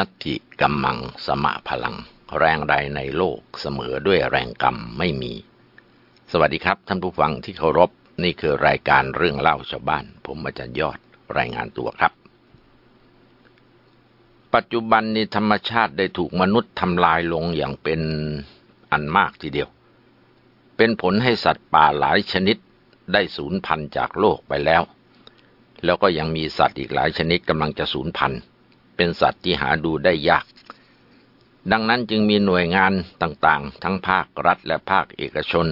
นัตถิกัมมังสมะพลัง แรงใดในโลกเสมอด้วยแรงกรรมไม่มี สวัสดีครับท่านผู้ฟังที่เคารพนี่คือรายการเรื่องเล่าชาวบ้าน ผมอาจารย์ยอดรายงานตัวครับ ปัจจุบันนี้ธรรมชาติได้ถูกมนุษย์ทำลายลงอย่างเป็นอันมากทีเดียว เป็นผลให้สัตว์ป่าหลายชนิดได้สูญพันธุ์จากโลกไปแล้ว แล้วก็ยังมีสัตว์อีกหลายชนิดกำลังจะสูญพันธุ์ เป็นสัตว์ที่หาดูได้ยาก ดังนั้นจึงมีหน่วยงานต่างๆ ทั้งภาครัฐและภาคเอกชน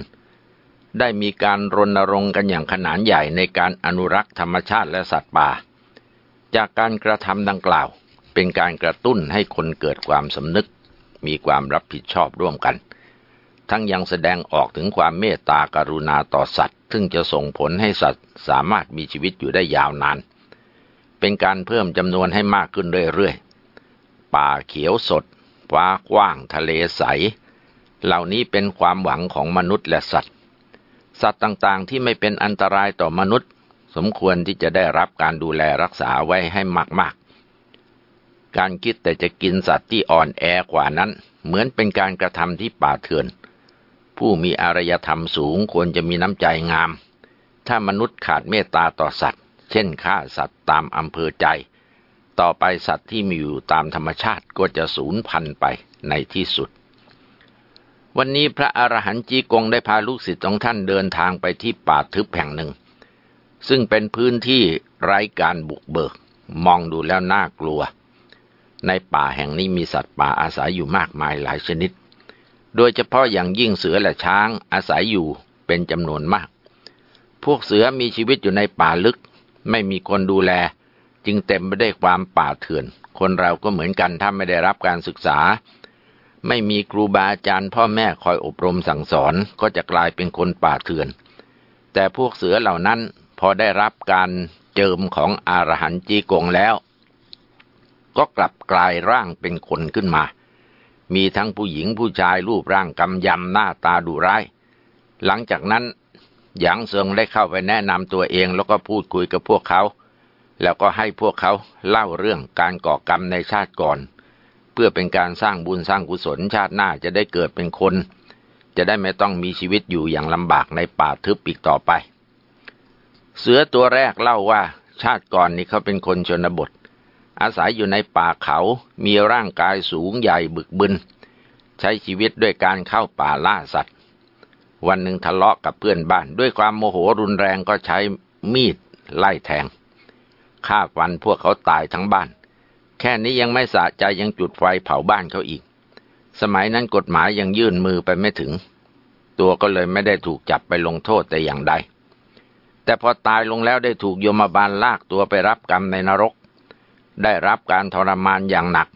ได้มีการรณรงค์กันอย่างขนาดใหญ่ในการอนุรักษ์ธรรมชาติและสัตว์ป่า จากการกระทำดังกล่าว เป็นการกระตุ้นให้คนเกิดความสำนึก มีความรับผิดชอบร่วมกัน ทั้งยังแสดงออกถึงความเมตตากรุณาต่อสัตว์ ซึ่งจะส่งผลให้สัตว์สามารถมีชีวิตอยู่ได้ยาวนาน เป็นการเพิ่มจำนวนให้มากขึ้นเรื่อยๆ ป่าเขียวสด ฟ้ากว้างทะเลใส เหล่านี้เป็นความหวังของมนุษย์และสัตว์ สัตว์ต่างๆที่ไม่เป็นอันตรายต่อมนุษย์ สมควรที่จะได้รับการดูแลรักษาไว้ให้มากๆ การคิดแต่จะกินสัตว์ที่อ่อนแอกว่านั้น เหมือนเป็นการกระทำที่ป่าเถื่อน ผู้มีอารยธรรมสูงควรจะมีน้ำใจงาม ถ้ามนุษย์ขาดเมตตาต่อสัตว์ เช่นฆ่าสัตว์ตามอำเภอใจ ต่อไปสัตว์ที่มีอยู่ตามธรรมชาติก็จะสูญพันธุ์ไปในที่สุด วันนี้พระอรหันต์จีกงได้พาลูกศิษย์ของท่านเดินทางไปที่ป่าทึบแห่งหนึ่ง ซึ่งเป็นพื้นที่ไร้การบุกเบิก มองดูแล้วน่ากลัว ในป่าแห่งนี้มีสัตว์ป่าอาศัยอยู่มากมายหลายชนิด โดยเฉพาะอย่างยิ่งเสือและช้างอาศัยอยู่เป็นจำนวนมาก พวกเสือมีชีวิตอยู่ในป่าลึก ไม่มีคนดูแล จึงเต็มไปด้วยความป่าเถื่อน คนเราก็เหมือนกันถ้าไม่ได้รับการศึกษา ไม่มีครูบาอาจารย์พ่อแม่คอยอบรมสั่งสอนก็จะกลายเป็นคนป่าเถื่อน แต่พวกเสือเหล่านั้นพอได้รับการเจิมของอารหันจีกงแล้ว ก็กลับกลายร่างเป็นคนขึ้นมา มีทั้งผู้หญิงผู้ชายรูปร่างกำยำหน้าตาดุร้าย หลังจากนั้น หยางเซิงได้เข้าไปแนะนำตัวเองแล้วก็พูดคุยกับพวกเขา แล้วก็ให้พวกเขาเล่าเรื่องการก่อกรรมในชาติก่อน เพื่อเป็นการสร้างบุญสร้างกุศลชาติหน้าจะได้เกิดเป็นคน จะได้ไม่ต้องมีชีวิตอยู่อย่างลำบากในป่าทึบอีกต่อไป เสือตัวแรกเล่าว่าชาติก่อนนี้เขาเป็นคนชนบท อาศัยอยู่ในป่าเขามีร่างกายสูงใหญ่บึกบึน ใช้ชีวิตด้วยการเข้าป่าล่าสัตว์ วันหนึ่งทะเลาะกับเพื่อนบ้าน ด้วยความโมโหรุนแรงก็ใช้มีดไล่แทงฆ่าฟันพวกเขาตายทั้งบ้าน แค่นี้ยังไม่สะใจยังจุดไฟเผาบ้านเขาอีก สมัยนั้นกฎหมายยังยื่นมือไปไม่ถึง ตัวก็เลยไม่ได้ถูกจับไปลงโทษแต่อย่างใด แต่พอตายลงแล้วได้ถูกโยมบาลลากตัวไปรับกรรมในนรก ได้รับการทรมานอย่างหนัก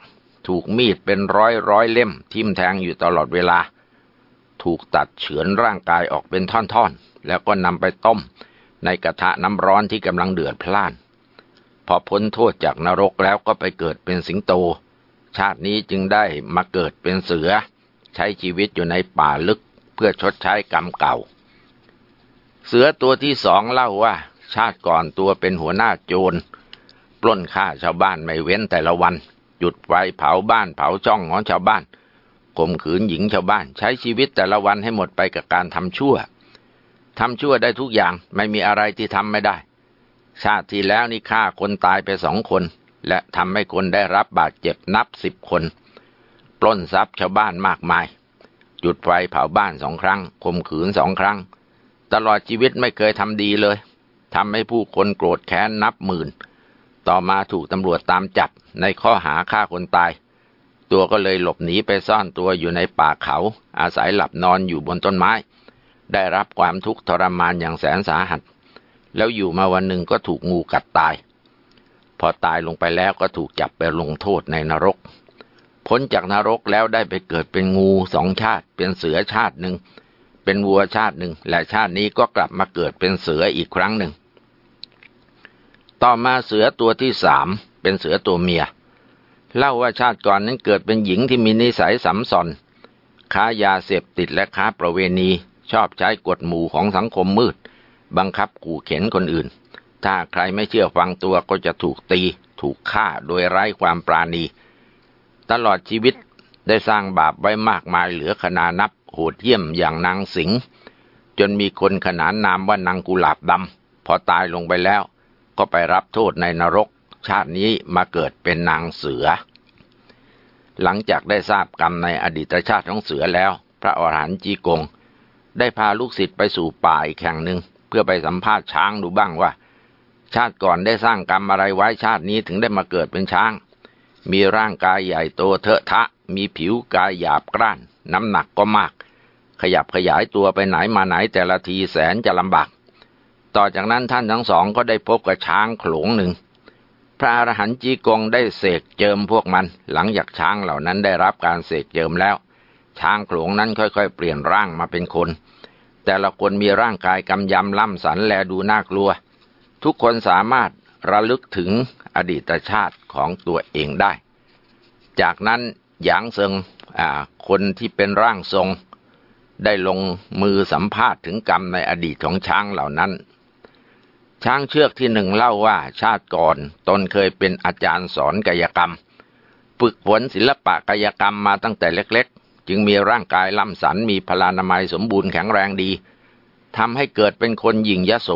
ถูกมีดเป็นร้อยร้อยเล่มทิ่มแทงอยู่ตลอดเวลา ถูกตัดเฉือนร่างกายออกเป็นท่อนๆ แล้วก็นำไปต้มในกระทะน้ำร้อนที่กำลังเดือดพล่าน พอพ้นโทษจากนรกแล้วก็ไปเกิดเป็นสิงโต ชาตินี้จึงได้มาเกิดเป็นเสือ ใช้ชีวิตอยู่ในป่าลึกเพื่อชดใช้กรรมเก่า เสือตัวที่สองเล่าว่า ชาติก่อนตัวเป็นหัวหน้าโจร ปล้นฆ่าชาวบ้านไม่เว้นแต่ละวัน จุดไฟเผาบ้านเผาช่องของชาวบ้าน ข่มขืนหญิงชาวบ้าน ใช้ชีวิตแต่ละวันให้หมดไปกับการทำชั่วทำชั่วได้ทุกอย่างไม่มีอะไรที่ทำไม่ได้ ชาติที่แล้วนี่ฆ่าคนตายไปสองคน และทำให้คนได้รับบาดเจ็บนับสิบคน ปล้นทรัพย์ชาวบ้านมากมาย จุดไฟเผาบ้านสองครั้งข่มขืนสองครั้ง ตลอดชีวิตไม่เคยทำดีเลยทำให้ผู้คนโกรธแค้นนับหมื่น ต่อมาถูกตำรวจตามจับในข้อหาฆ่าคนตาย ตัวก็เลยหลบหนีไปซ่อนตัวอยู่ในป่าเขา อาศัยหลับนอนอยู่บนต้นไม้ ได้รับความทุกข์ทรมานอย่างแสนสาหัส แล้วอยู่มาวันหนึ่งก็ถูกงูกัดตาย พอตายลงไปแล้วก็ถูกจับไปลงโทษในนรก พ้นจากนรกแล้วได้ไปเกิดเป็นงูสองชาติ เป็นเสือชาติหนึ่ง เป็นวัวชาติหนึ่ง และชาตินี้ก็กลับมาเกิดเป็นเสืออีกครั้งหนึ่ง ต่อมาเสือตัวที่สามเป็นเสือตัวเมีย เล่าว่าชาติก่อนนั้นเกิดเป็นหญิงที่มีนิสัยสัมสอนค้ายาเสพติดและค้าประเวณี ชอบใช้กฎหมู่ของสังคมมืด บังคับขู่เข็นคนอื่น ถ้าใครไม่เชื่อฟังตัวก็จะถูกตี ถูกฆ่าโดยไร้ความปราณี ตลอดชีวิตได้สร้างบาปไว้มากมายเหลือขนานับโหดเยี่ยมอย่างนางสิงจนมีคนขนานนามว่านางกุหลาบดำพอตายลงไปแล้ว ก็ไปรับโทษในนรก ชาตินี้มาเกิดเป็นนางเสือ หลังจากได้ทราบกรรมในอดีตชาติของเสือแล้ว พระอรหันต์จีกง ได้พาลูกศิษย์ไปสู่ป่าอีกแห่งหนึ่งเพื่อไปสัมภาษณ์ช้างดูบ้างว่า ชาติก่อนได้สร้างกรรมอะไรไว้ชาตินี้ถึงได้มาเกิดเป็นช้าง มีร่างกายใหญ่โตเทอะทะ มีผิวกายหยาบกร้าน น้ำหนักก็มาก ขยับขยายตัวไปไหนมาไหนแต่ละทีแสนจะลำบากต่อจากนั้นท่านทั้งสองก็ได้พบกับช้างโขลงหนึ่ง ระอรหันต์จีกงได้เสกเจิมพวกมัน หลังจากช้างเหล่านั้นได้รับการเสกเจิมแล้ว ช้างโขลงนั้นค่อยๆ เปลี่ยนร่างมาเป็นคน แต่ละคนมีร่างกายกำยำล่ำสันแลดูน่ากลัว ทุกคนสามารถระลึกถึงอดีตชาติของตัวเองได้ จากนั้นหยางเซิงคนที่เป็นร่างทรง ได้ลงมือสัมภาษณ์ถึงกรรมในอดีตของช้างเหล่านั้น ช้างเชือกที่หนึ่งเล่าว่าชาติก่อนตนเคยเป็นอาจารย์สอนกายกรรม ฝึกฝนศิลปะกายกรรมมาตั้งแต่เล็กๆ จึงมีร่างกายล่ำสันมีพลานามัยสมบูรณ์แข็งแรงดีทำให้เกิดเป็นคนหยิ่งยโส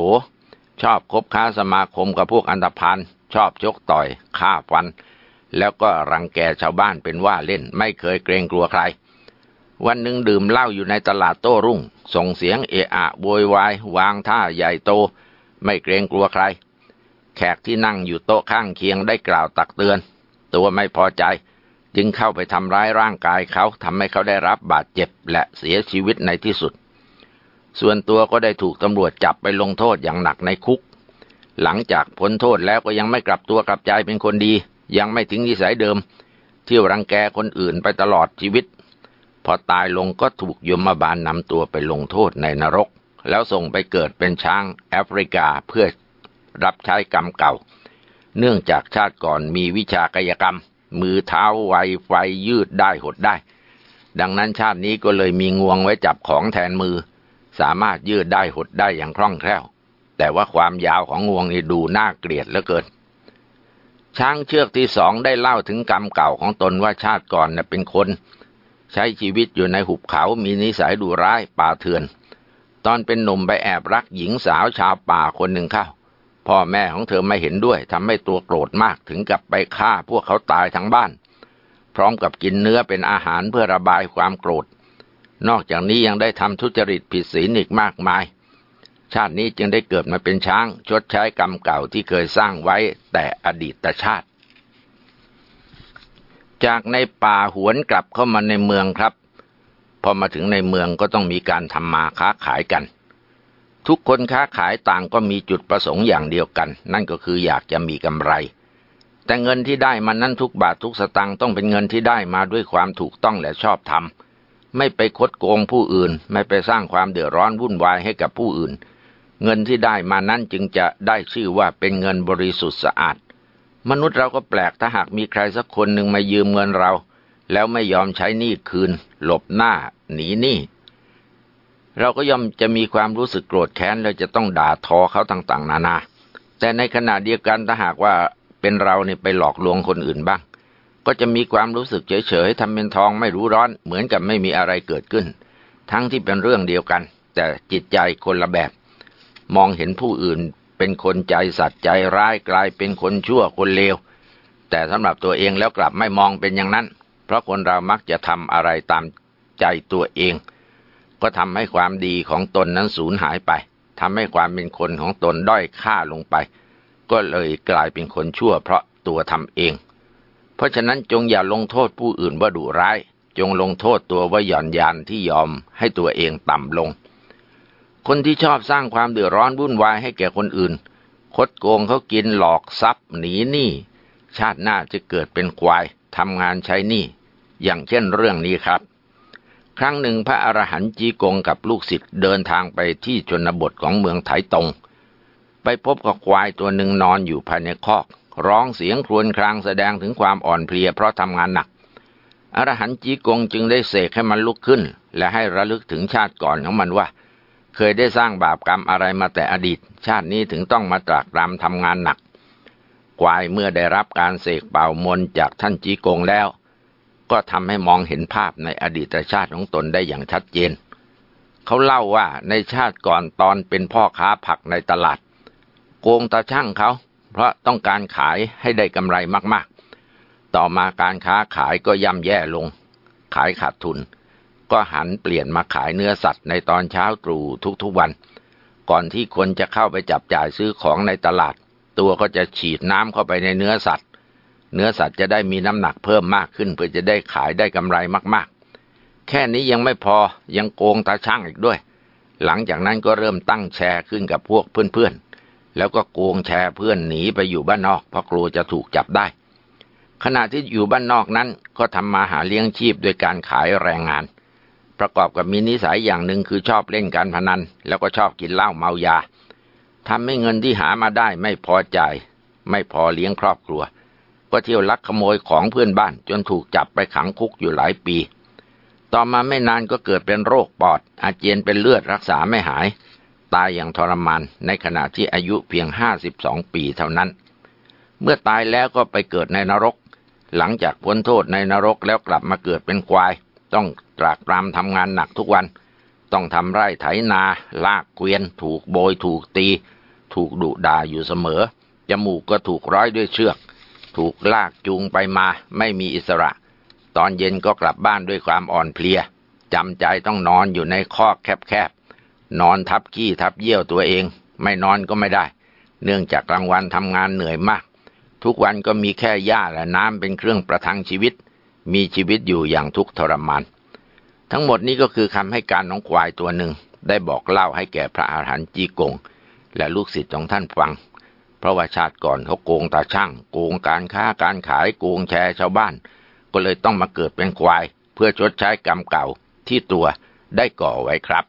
ชอบคบค้าสมาคมกับพวกอันธพาลชอบชกต่อยฆ่าฟัน แล้วก็รังแกชาวบ้านเป็นว่าเล่นไม่เคยเกรงกลัวใคร วันหนึ่งดื่มเหล้าอยู่ในตลาดโต้รุ่ง ส่งเสียงเอะอะโวยวายวางท่าใหญ่โต ไม่เกรงกลัวใคร แขกที่นั่งอยู่โต๊ะข้างเคียงได้กล่าวตักเตือน ตัวไม่พอใจจึงเข้าไปทำร้ายร่างกายเขาทำให้เขาได้รับบาดเจ็บและเสียชีวิตในที่สุด ส่วนตัวก็ได้ถูกตำรวจจับไปลงโทษอย่างหนักในคุก หลังจากพ้นโทษแล้วก็ยังไม่กลับตัวกลับใจเป็นคนดี ยังไม่ถึงนิสัยเดิม เที่ยวรังแกคนอื่นไปตลอดชีวิต พอตายลงก็ถูกยมบาลนนำตัวไปลงโทษในนรก แล้วส่งไปเกิดเป็นช้างแอฟริกาเพื่อรับใช้กรรมเก่า เนื่องจากชาติก่อนมีวิชากายกรรม มือเท้าไวไฟยืดได้หดได้ ดังนั้นชาตินี้ก็เลยมีงวงไว้จับของแทนมือ สามารถยืดได้หดได้อย่างคล่องแคล่ว แต่ว่าความยาวของงวงนี่ดูน่าเกลียดเหลือเกิน ช้างเชือกที่สองได้เล่าถึงกรรมเก่าของตนว่าชาติก่อนเน่ยเป็นคน ใช้ชีวิตอยู่ในหุบเขามีนิสัยดุร้ายป่าเถื่อน ตอนเป็นหนุ่มไปแอบรักหญิงสาวชาวป่าคนหนึ่งเข้า พ่อแม่ของเธอไม่เห็นด้วยทำให้ตัวโกรธมากถึงกับไปฆ่าพวกเขาตายทั้งบ้าน พร้อมกับกินเนื้อเป็นอาหารเพื่อระบายความโกรธ นอกจากนี้ยังได้ทำทุจริตผิดศีลอีกมากมาย ชาตินี้จึงได้เกิดมาเป็นช้าง ชดใช้กรรมเก่าที่เคยสร้างไว้แต่อดีตชาติ จากในป่าหวนกลับเข้ามาในเมืองครับ อมาถึงในเมืองก็ต้องมีการทำมาค้าขายกัน ทุกคนค้าขายต่างก็มีจุดประสงค์อย่างเดียวกัน นั่นก็คืออยากจะมีกำไร แต่เงินที่ได้มานั้นทุกบาททุกสตางค์ต้องเป็นเงินที่ได้มาด้วยความถูกต้องและชอบธรรมไม่ไปคดโกงผู้อื่น ไม่ไปสร้างความเดือดร้อนวุ่นวายให้กับผู้อื่น เงินที่ได้มานั้นจึงจะได้ชื่อว่าเป็นเงินบริสุทธิ์สะอาด มนุษย์เราก็แปลกถ้าหากมีใครสักคนหนึ่งมายืมเงินเรา แล้วไม่ยอมใช้หนี้คืน หลบหน้าหนีหนี้เราก็ย่อมจะมีความรู้สึกโกรธแค้นเราจะต้องด่าทอเขาต่าง ๆ นานา แต่ในขณะเดียวกันถ้าหากว่าเป็นเราเนี่ยไปหลอกลวงคนอื่นบ้าง ก็จะมีความรู้สึกเฉยๆทำเป็นทองไม่รู้ร้อน เหมือนกับไม่มีอะไรเกิดขึ้น ทั้งที่เป็นเรื่องเดียวกัน แต่จิตใจคนละแบบ มองเห็นผู้อื่นเป็นคนใจสัตว์ใจร้ายกลายเป็นคนชั่วคนเลวแต่สำหรับตัวเองแล้วกลับไม่มองเป็นอย่างนั้น เพราะคนเรามักจะทำอะไรตามใจตัวเอง ก็ทำให้ความดีของตนนั้นสูญหายไปทำให้ความเป็นคนของตนด้อยค่าลงไป ก็เลยกลายเป็นคนชั่วเพราะตัวทำเอง เพราะฉะนั้นจงอย่าลงโทษผู้อื่นว่าดุร้าย จงลงโทษตัวว่าหย่อนยานที่ยอมให้ตัวเองต่ำลง คนที่ชอบสร้างความเดือดร้อนวุ่นวายให้แก่คนอื่น คดโกงเขากินหลอกทรัพย์หนีหนี้ชาติหน้าจะเกิดเป็นควาย ทำงานใช้หนี้อย่างเช่นเรื่องนี้ครับ ครั้งหนึ่งพระอรหันต์จีกงกับลูกศิษย์เดินทางไปที่ชนบทของเมืองไถตง ไปพบกับควายตัวหนึ่งนอนอยู่ภายในคอก ร้องเสียงครวญครางแสดงถึงความอ่อนเพลียเพราะทำงานหนักอรหันต์จีกงจึงได้เสกให้มันลุกขึ้น และให้ระลึกถึงชาติก่อนของมันว่า เคยได้สร้างบาปกรรมอะไรมาแต่อดีต ชาตินี้ถึงต้องมาตรากตรำทำงานหนัก ควายเมื่อได้รับการเสกเป่ามนจากท่านจีกงแล้วกก็ทำให้มองเห็นภาพในอดีตชาติของตนได้อย่างชัดเจน เขาเล่าว่าในชาติก่อนตอนเป็นพ่อค้าผักในตลาด โกงตาช่างเขา เพราะต้องการขายให้ได้กำไรมากๆ ต่อมาการค้าขายก็ย่ำแย่ลง ขายขาดทุน ก็หันเปลี่ยนมาขายเนื้อสัตว์ในตอนเช้าตรู่ทุกๆวัน ก่อนที่คนจะเข้าไปจับจ่ายซื้อของในตลาด ตัวก็จะฉีดน้ำเข้าไปในเนื้อสัตว์ เนื้อสัตว์จะได้มีน้ำหนักเพิ่มมากขึ้น เพื่อจะได้ขายได้กำไรมากๆ แค่นี้ยังไม่พอยังโกงตาช่างอีกด้วย หลังจากนั้นก็เริ่มตั้งแชร์ขึ้นกับพวกเพื่อนๆ แล้วก็โกงแชร์เพื่อนหนีไปอยู่บ้านนอก เพราะกลัวจะถูกจับได้ ขณะที่อยู่บ้านนอกนั้นก็ทำมาหาเลี้ยงชีพโดยการขายแรงงาน ประกอบกับมีนิสัยอย่างหนึ่งคือชอบเล่นการพนัน แล้วก็ชอบกินเหล้าเมายา ทำให้เงินที่หามาได้ไม่พอใจไม่พอเลี้ยงครอบครัว ก็เที่ยวลักขโมยของเพื่อนบ้าน จนถูกจับไปขังคุกอยู่หลายปี ต่อมาไม่นานก็เกิดเป็นโรคปอด อาเจียนเป็นเลือดรักษาไม่หาย ตายอย่างทรมานในขณะที่อายุเพียงห้าสิบสองปีเท่านั้น เมื่อตายแล้วก็ไปเกิดในนรก หลังจากพ้นโทษในนรกแล้วกลับมาเกิดเป็นควาย ต้องตรากตรำทำงานหนักทุกวัน ต้องทำไร่ไถนา ลากเกวียน ถูกโบยถูกตี ถูกดุด่าอยู่เสมอ จมูกก็ถูกร้อยด้วยเชือก ถูกลากจูงไปมาไม่มีอิสระ ตอนเย็นก็กลับบ้านด้วยความอ่อนเพลียจำใจต้องนอนอยู่ในคอกแคบๆ นอนทับขี้ทับเยี่ยวตัวเอง ไม่นอนก็ไม่ได้ เนื่องจากกลางวันทำงานเหนื่อยมาก ทุกวันก็มีแค่หญ้าและน้ำเป็นเครื่องประทังชีวิต มีชีวิตอยู่อย่างทุกข์ทรมาน ทั้งหมดนี้ก็คือคำให้การของควายตัวหนึ่งได้บอกเล่าให้แก่พระอาหารหันต์จีกง และลูกศิษย์ของท่านฟัง เพราะว่าชาติก่อนเขาโกงตาช่าง โกงการค้าการขายโกงแชร์ชาวบ้าน ก็เลยต้องมาเกิดเป็นควาย เพื่อชดใช้กรรมเก่าที่ตัวได้ก่อไว้ครับ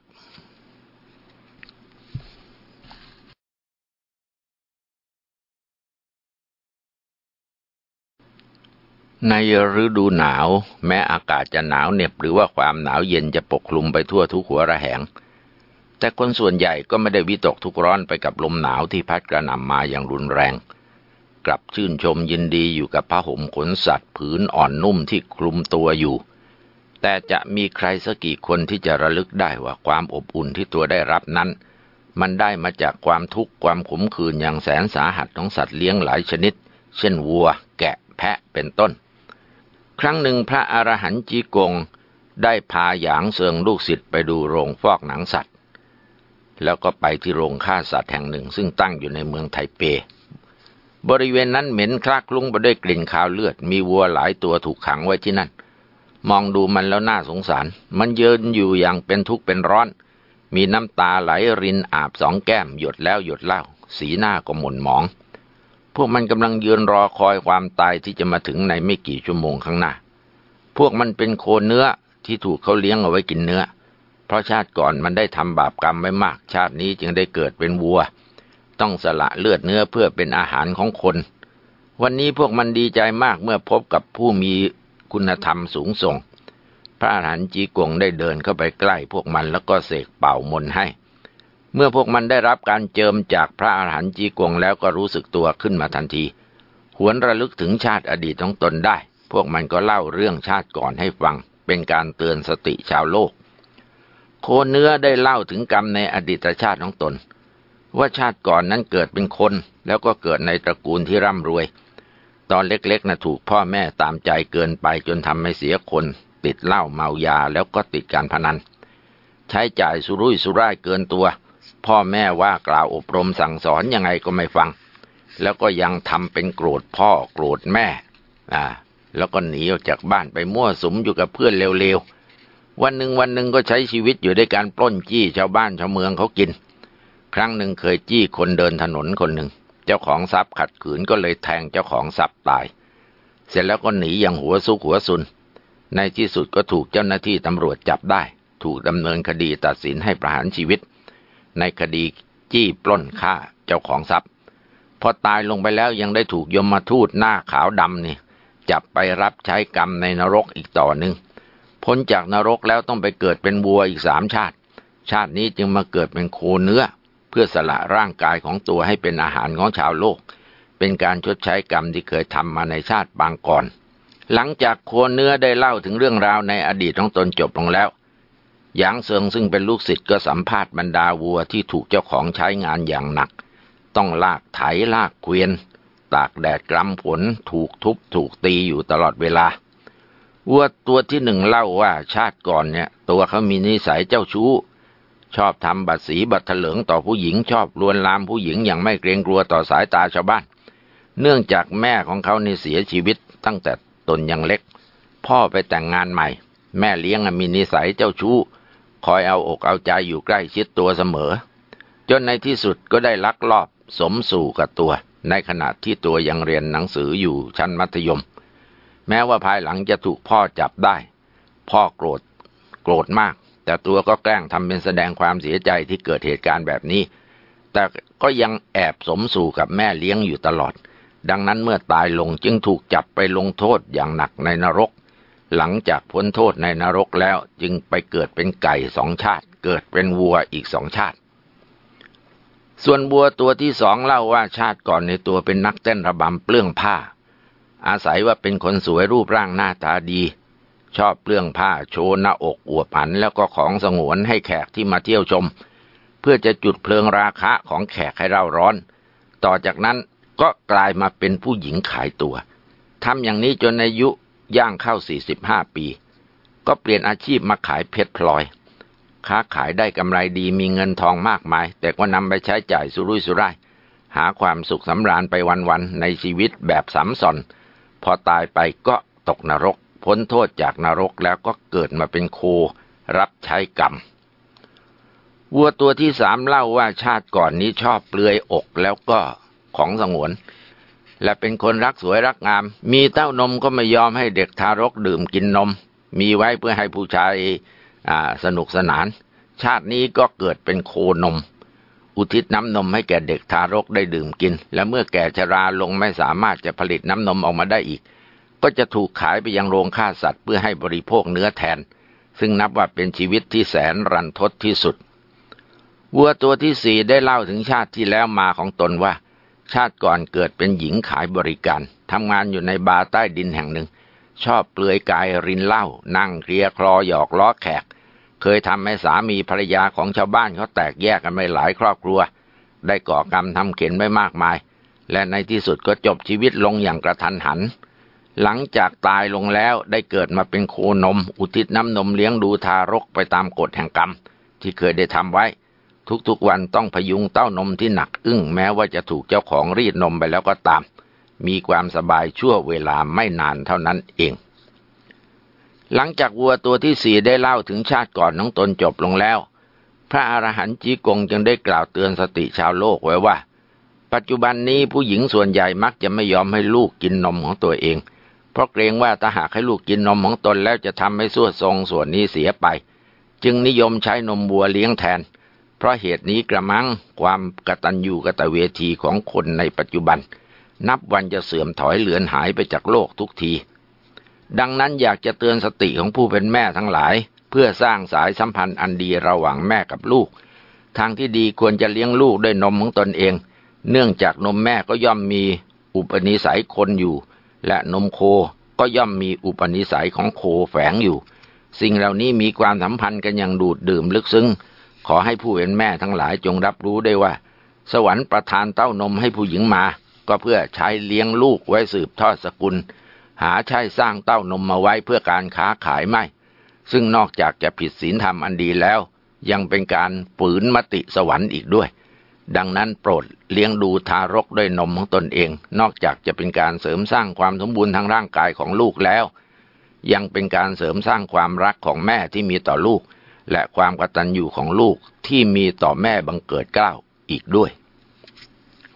ในฤดูหนาว แม้อากาศจะหนาวเหน็บหรือว่าความหนาวเย็นจะปกคลุมไปทั่วทุกหัวระแหง แต่คนส่วนใหญ่ก็ไม่ได้วิตกทุกร้อนไปกับลมหนาวที่พัดกระหน่ำมาอย่างรุนแรง กลับชื่นชมยินดีอยู่กับผ้าห่มขนสัตว์ผืนอ่อนนุ่มที่คลุมตัวอยู่ แต่จะมีใครสักกี่คนที่จะระลึกได้ว่าความอบอุ่นที่ตัวได้รับนั้น มันได้มาจากความทุกข์ความขมขื่นอย่างแสนสาหัสของสัตว์เลี้ยงหลายชนิด เช่นวัว แกะแพะเป็นต้น ครั้งหนึ่งพระอรหันต์จีกงได้พาหยางเซิงลูกศิษย์ไปดูโรงฟอกหนังสัตว์ แล้วก็ไปที่โรงฆ่าสัตว์แห่งหนึ่ง ซึ่งตั้งอยู่ในเมืองไทเป บริเวณนั้นเหม็นคลากลุ้งไปด้วยกลิ่นคาวเลือด มีวัวหลายตัวถูกขังไว้ที่นั่น มองดูมันแล้วน่าสงสาร มันเยินอยู่อย่างเป็นทุกข์เป็นร้อน มีน้ำตาไหลรินอาบสองแก้มหยดแล้วหยดเล่า สีหน้าก็หม่นหมอง พวกมันกำลังยืนรอคอยความตายที่จะมาถึงในไม่กี่ชั่วโมงข้างหน้า พวกมันเป็นโคเนื้อที่ถูกเขาเลี้ยงเอาไว้กินเนื้อ เพราะชาติก่อนมันได้ทำบาปกรรมไว้มาก ชาตินี้จึงได้เกิดเป็นวัว ต้องสละเลือดเนื้อเพื่อเป็นอาหารของคน วันนี้พวกมันดีใจมากเมื่อพบกับผู้มีคุณธรรมสูงส่ง พระอรหันต์จีกงได้เดินเข้าไปใกล้พวกมันแล้วก็เสกเป่ามนให้ เมื่อพวกมันได้รับการเจิมจากพระอรหันต์จีกงแล้วก็รู้สึกตัวขึ้นมาทันที หวนระลึกถึงชาติอดีตของตนได้ พวกมันก็เล่าเรื่องชาติก่อนให้ฟัง เป็นการเตือนสติชาวโลก โคเนื้อได้เล่าถึงกรรมในอดีตชาติของตน ว่าชาติก่อนนั้นเกิดเป็นคน แล้วก็เกิดในตระกูลที่ร่ำรวย ตอนเล็กๆนะถูกพ่อแม่ตามใจเกินไปจนทำให้เสียคน ติดเหล้าเมายาแล้วก็ติดการพนัน ใช้จ่ายสุรุ่ยสุร่ายเกินตัว พ่อแม่ว่ากล่าวอบรมสั่งสอนยังไงก็ไม่ฟัง แล้วก็ยังทำเป็นโกรธพ่อโกรธแม่อ่าแล้วก็หนีออกจากบ้านไปมั่วสุมอยู่กับเพื่อนเร็วๆ วันหนึ่งวันหนึ่งก็ใช้ชีวิตอยู่ด้วยการปล้นจี้ชาวบ้านชาวเมืองเขากิน ครั้งหนึ่งเคยจี้คนเดินถนนคนหนึ่ง เจ้าของทรัพย์ขัดขืนก็เลยแทงเจ้าของทรัพย์ตาย เสร็จแล้วก็หนีอย่างหัวซุกหัวซุน ในที่สุดก็ถูกเจ้าหน้าที่ตำรวจจับได้ ถูกดำเนินคดีตัดสินให้ประหารชีวิต ในคดีจี้ปล้นฆ่าเจ้าของทรัพย์ พอตายลงไปแล้วยังได้ถูกยมมาทูตหน้าขาวดำนี่จับไปรับใช้กรรมในนรกอีกต่อหนึ่ง พ้นจากนรกแล้วต้องไปเกิดเป็นวัวอีกสามชาติ ชาตินี้จึงมาเกิดเป็นโคเนื้อ เพื่อสละร่างกายของตัวให้เป็นอาหารของชาวโลก เป็นการชดใช้กรรมที่เคยทำมาในชาติบางก่อน หลังจากโคเนื้อได้เล่าถึงเรื่องราวในอดีตของตนจบลงแล้วหยางเซิงซึ่งเป็นลูกศิษย์ก็สัมภาษณ์บรรดาวัวที่ถูกเจ้าของใช้งานอย่างหนัก ต้องลากไถลากเกวียน ตากแดดกรำฝนถูกทุบถูกตีอยู่ตลอดเวลา วัวตัวที่หนึ่งเล่าว่าชาติก่อนเนี่ย ตัวเขามีนิสัยเจ้าชู้ ชอบทำบัตรสีบัตรเถลิงต่อผู้หญิงชอบลวนลามผู้หญิงอย่างไม่เกรงกลัวต่อสายตาชาวบ้าน เนื่องจากแม่ของเขาในเสียชีวิตตั้งแต่ตนยังเล็ก พ่อไปแต่งงานใหม่ แม่เลี้ยงมีนิสัยเจ้าชู้ คอยเอาอกเอาใจอยู่ใกล้ชิดตัวเสมอ จนในที่สุดก็ได้ลักลอบสมสู่กับตัว ในขณะที่ตัวยังเรียนหนังสืออยู่ชั้นมัธยม แม้ว่าภายหลังจะถูกพ่อจับได้ พ่อโกรธ โกรธมาก แต่ตัวก็แกล้งทำเป็นแสดงความเสียใจที่เกิดเหตุการณ์แบบนี้ แต่ก็ยังแอบสมสู่กับแม่เลี้ยงอยู่ตลอด ดังนั้นเมื่อตายลงจึงถูกจับไปลงโทษอย่างหนักในนรก หลังจากพ้นโทษในนรกแล้วจึงไปเกิดเป็นไก่สองชาติ เกิดเป็นวัวอีกสองชาติส่วนวัวตัวที่สองเล่าว่าชาติก่อนในตัวเป็นนักเต้นระบำเปลื้องผ้า อาศัยว่าเป็นคนสวยรูปร่างหน้าตาดี ชอบเปลื้องผ้าโชว์หน้าอกอวบผันแล้วก็ของสงวนให้แขกที่มาเที่ยวชม เพื่อจะจุดเพลิงราคะของแขกให้เราร้อน ต่อจากนั้นก็กลายมาเป็นผู้หญิงขายตัวทำอย่างนี้จนอายุย่างเข้าสี่สิบห้าปี ก็เปลี่ยนอาชีพมาขายเพชรพลอย ค้าขายได้กำไรดีมีเงินทองมากมาย แต่ก็นำไปใช้จ่ายสุรุ่ยสุร่าย หาความสุขสำราญไปวันๆในชีวิตแบบสำสอน พอตายไปก็ตกนรก พ้นโทษจากนรกแล้วก็เกิดมาเป็นโค รับใช้กรรม วัวตัวที่สามเล่าว่าชาติก่อนนี้ชอบเปลือยอกแล้วก็ของสงวน และเป็นคนรักสวยรักงาม มีเต้านมก็ไม่ยอมให้เด็กทารกดื่มกินนม มีไว้เพื่อให้ผู้ชายสนุกสนาน ชาตินี้ก็เกิดเป็นโคนม อุทิศน้ำนมให้แก่เด็กทารกได้ดื่มกิน และเมื่อแก่ชราลงไม่สามารถจะผลิตน้ำนมออกมาได้อีก ก็จะถูกขายไปยังโรงฆ่าสัตว์เพื่อให้บริโภคเนื้อแทน ซึ่งนับว่าเป็นชีวิตที่แสนรันทดที่สุดวัวตัวที่สี่ได้เล่าถึงชาติที่แล้วมาของตนว่า ชาติก่อนเกิดเป็นหญิงขายบริการทำงานอยู่ในบาร์ใต้ดินแห่งหนึ่ง ชอบเปลือยกายรินเหล้านั่งเคลียคลอหยอกล้อแขก เคยทำให้สามีภรรยาของชาวบ้านเขาแตกแยกกันไปหลายครอบครัว ได้ก่อกรรมทำเข็นไว้มากมาย และในที่สุดก็จบชีวิตลงอย่างกระทันหัน หลังจากตายลงแล้วได้เกิดมาเป็นโคนม อุทิศน้ำนมเลี้ยงดูทารกไปตามกฎแห่งกรรม ที่เคยได้ทำไว้ ทุกๆวันต้องพยุงเต้านมที่หนักอึ้งแม้ว่าจะถูกเจ้าของรีดนมไปแล้วก็ตาม มีความสบายชั่วเวลาไม่นานเท่านั้นเอง หลังจากวัวตัวที่สี่ได้เล่าถึงชาติก่อนน้องตนจบลงแล้ว พระอรหันต์จีกงจึงได้กล่าวเตือนสติชาวโลกไว้ว่า ปัจจุบันนี้ผู้หญิงส่วนใหญ่มักจะไม่ยอมให้ลูกกินนมของตัวเอง เพราะเกรงว่าถ้าหากให้ลูกกินนมของตนแล้วจะทำให้ส่วนทรงส่วนนี้เสียไป จึงนิยมใช้นมวัวเลี้ยงแทน เพราะเหตุนี้กระมังความกตัญญูกตเวทีของคนในปัจจุบัน นับวันจะเสื่อมถอยเลือนหายไปจากโลกทุกที ดังนั้นอยากจะเตือนสติของผู้เป็นแม่ทั้งหลาย เพื่อสร้างสายสัมพันธ์อันดีระหว่างแม่กับลูก ทางที่ดีควรจะเลี้ยงลูกด้วยนมของตนเอง เนื่องจากนมแม่ก็ย่อมมีอุปนิสัยคนอยู่ และนมโคก็ย่อมมีอุปนิสัยของโคแฝงอยู่ สิ่งเหล่านี้มีความสัมพันธ์กันอย่างดูดดื่มลึกซึ้งขอให้ผู้เป็นแม่ทั้งหลายจงรับรู้ได้ว่า สวรรค์ประทานเต้านมให้ผู้หญิงมา ก็เพื่อใช้เลี้ยงลูกไว้สืบทอดสกุล หาใช้สร้างเต้านมมาไว้เพื่อการค้าขายไม่ ซึ่งนอกจากจะผิดศีลธรรมอันดีแล้ว ยังเป็นการฝืนมติสวรรค์อีกด้วย ดังนั้นโปรดเลี้ยงดูทารกด้วยนมของตนเอง นอกจากจะเป็นการเสริมสร้างความสมบูรณ์ทางร่างกายของลูกแล้ว ยังเป็นการเสริมสร้างความรักของแม่ที่มีต่อลูก และความกตัญญูของลูกที่มีต่อแม่บังเกิดเกล้าอีกด้วย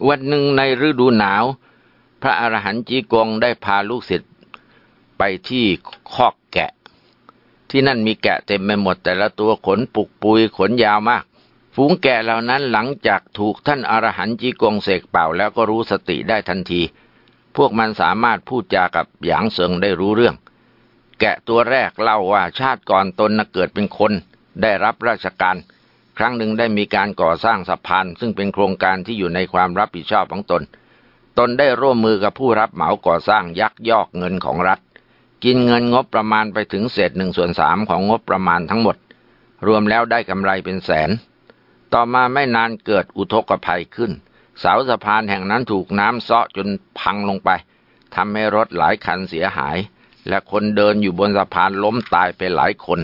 วันหนึ่งในฤดูหนาวพระอรหันต์จีกงได้พาลูกศิษย์ ไปที่คอกแกะ ที่นั่นมีแกะเต็มไปหมดแต่ละตัวขนปุกปุยขนยาวมาก ฝูงแกะเหล่านั้นหลังจากถูกท่านอรหันต์จีกงเสกเป่าแล้วก็รู้สติได้ทันที พวกมันสามารถพูดจากับหยางเซิงได้รู้เรื่อง แกะตัวแรกเล่าว่าชาติก่อนตนนะเกิดเป็นคน ได้รับราชการ ครั้งหนึ่งได้มีการก่อสร้างสะพาน ซึ่งเป็นโครงการที่อยู่ในความรับผิดชอบของตนตนได้ร่วมมือกับผู้รับเหมาก่อสร้างยักยอกเงินของรัฐ กินเงินงบประมาณไปถึงเศษหนึ่งส่วนสามของงบประมาณทั้งหมด รวมแล้วได้กำไรเป็นแสน ต่อมาไม่นานเกิดอุทกภัยขึ้น เสาสะพานแห่งนั้นถูกน้ำเซาะจนพังลงไปทำให้รถหลายคันเสียหาย และคนเดินอยู่บนสะพานล้มตายไปหลายคน